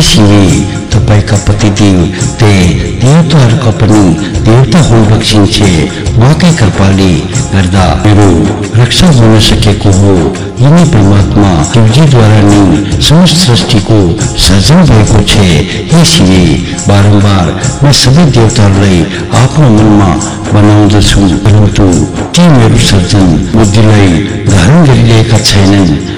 سب دیوتا منت سر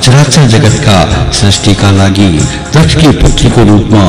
چراچر جگت کا سر کے پتری کو روپ ہو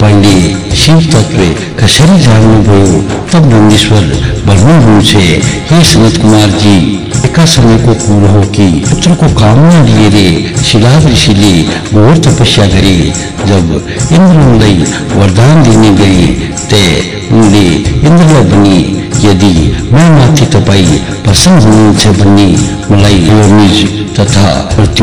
پی تتو کسری جانویشن سے پھر کو کامنا لے رے شیلا تپسیا کرے جب ان بنی یو مسنگ ہونی مل تر مت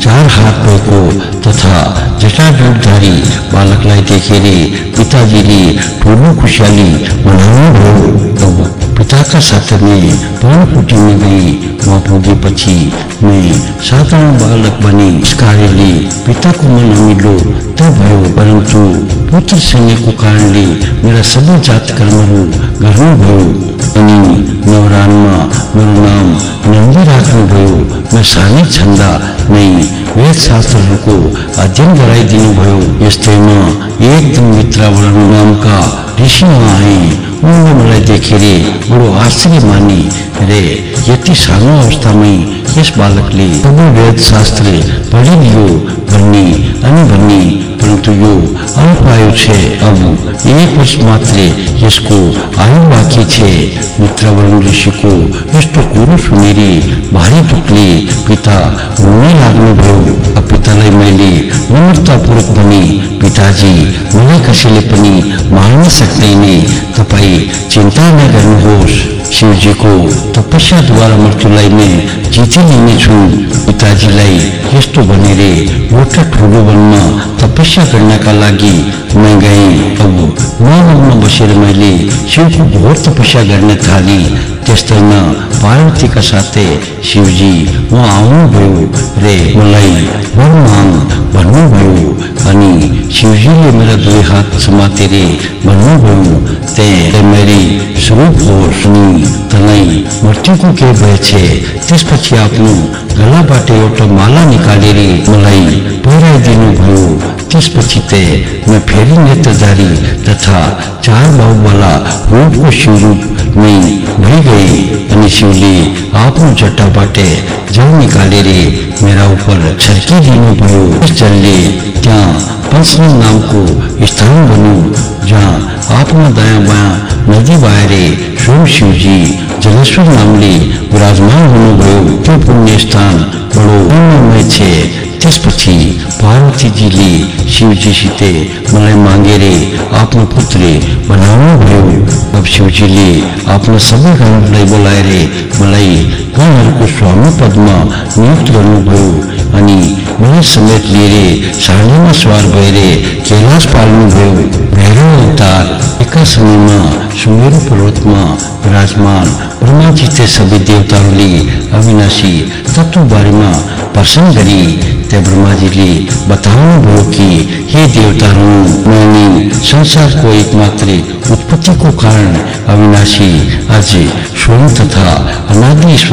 چار ہاتھ جٹا جاری بالکل دیکھ رہے پتا خوشی منا پی کٹنگ گئی میں سات آنی اس میں بھائی پرند پنیہ کون لی میرا سب جاتا ابران میرا نام نندی رکھوں میں سانے چند نئی وید شاست کرائی دن یہ ایک دم مر نام کا رشی نہ آئے ان مطلب دیکھ رہے برو آشر مانی ارے جتی سانوست بالک وید شاست پڑی دن بنی یہ من روشنی بھاری ٹوکلی پیتا گھنٹہ لگ پہ نمرتا پورک بنے پتا جی کس لی سکتے چنتا نہ کرنا شیو جی کو تپسیا دوارا مرتبہ میں جیت لے چاہوں بنے گوٹا ٹوڈ ون میں تپسیا کرنا کام بس مجھے شیو تپسیا کرنا تھا پاروتی کا ساتھ شیو جی وہ آؤں ری منگ میں چار باؤ والا شیوری آپ جٹا جڑ نکالی ری میرا اوپر چھٹکی دینوں اس چلے کیا پسند نام کو استھان بنو، جہاں آپ نہ دایا بایاں ندی باہرے شروع شیو جی جلسور ناملے برازمان ہونے بھرو تو پونے استھان بڑو پونے چھے تیس پچھی پارتی جی لے شیو جی شیتے ملے مانگے رے آپ پترے بناو بھرو اب شیو جی لے آپ سبھی کام بولائے رے سوام پدم نیوت کرے لے رہے سر میں سوار گئے کلاس پالن ایک پورت میں برجم برہم جی کے سبھی دوتاشی تتو بارے میں پرشن کری برما جی ایک اوناش آج سونی تردیش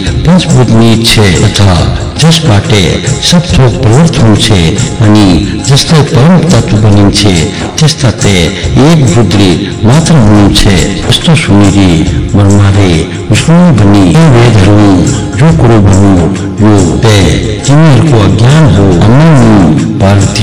દસ ફૂટની છે તથા જસ માટે સત્વ પ્રવર્તવું છે અને જસ્તે પરમ તત્વ બન્યું છે તેસ્તા તે એક ભૂદ્રી માત્ર હું છે વસ્તુ સુમેરી બ્રહ્મારે વિષ્ણુ બની એ વેદ હું જો કુરુ બનું જો તે જીવન કો અજ્ઞાન હો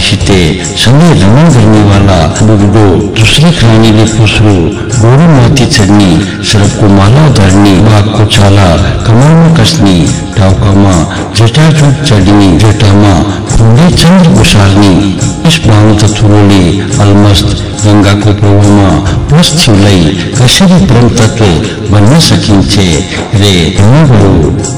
شتے سنے رمن کرنے والا بگڑو دوسری کھانے کے خسرو گورو موتی چڑھنی سرپ کو مالا دھرنی باغ کو چالا کمر میں کسنی ٹاؤکاما جٹا چوٹ چڑھنی جٹا ماں پورے چندر گسارنی اس بھاؤ تتوڑے المست گنگا کو پروما پس چھولائی کشری پرم تتھو بننے سکین چھے رے ہمیں بڑو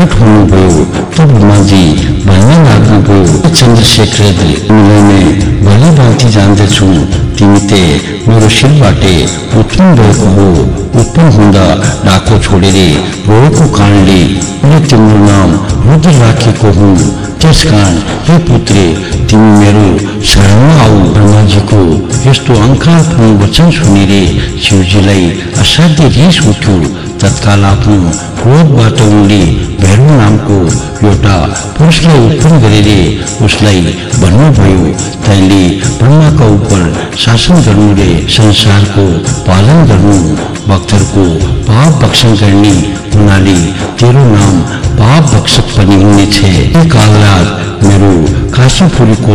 نام رکھ پہ وچن سنی شیو جی اص اٹو تکلی کا پالن کرسن کرنے تیرو نام پکش میرے کسو فل کو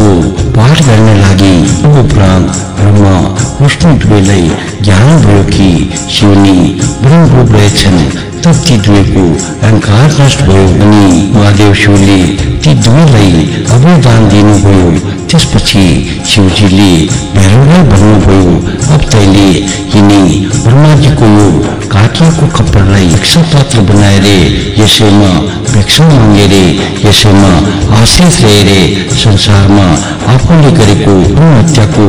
کو پاٹ کرنے لگی اپرانت برہما وشن دے جان بھو کی شیونی برہم روپ رہے تب تی دو اہنکار نشٹ بھو مہادیو شیولی تی دو ابھی دان دن پچی شیوجی کپڑ بنا ریسر میرے کو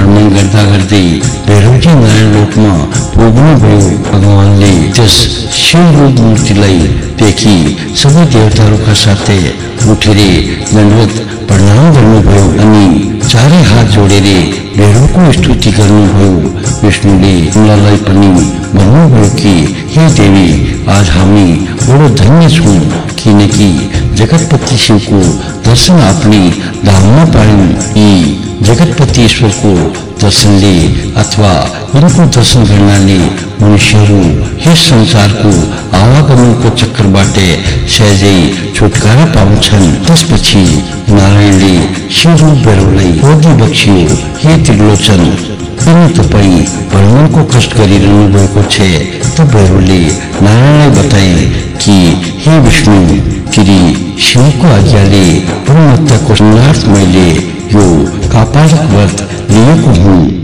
نار روپی مورتی سب دیوتا پرنا کرا جڑے بھئی کو استعمال کرتی شیو کو درشن اپنی دام میں پڑھیں جگپتیشور کو منشی کو آگمن کو کش کرولی نارائن بتا شیوم کو آجا لیتا میری جو کا پالک ورت نیک ہوں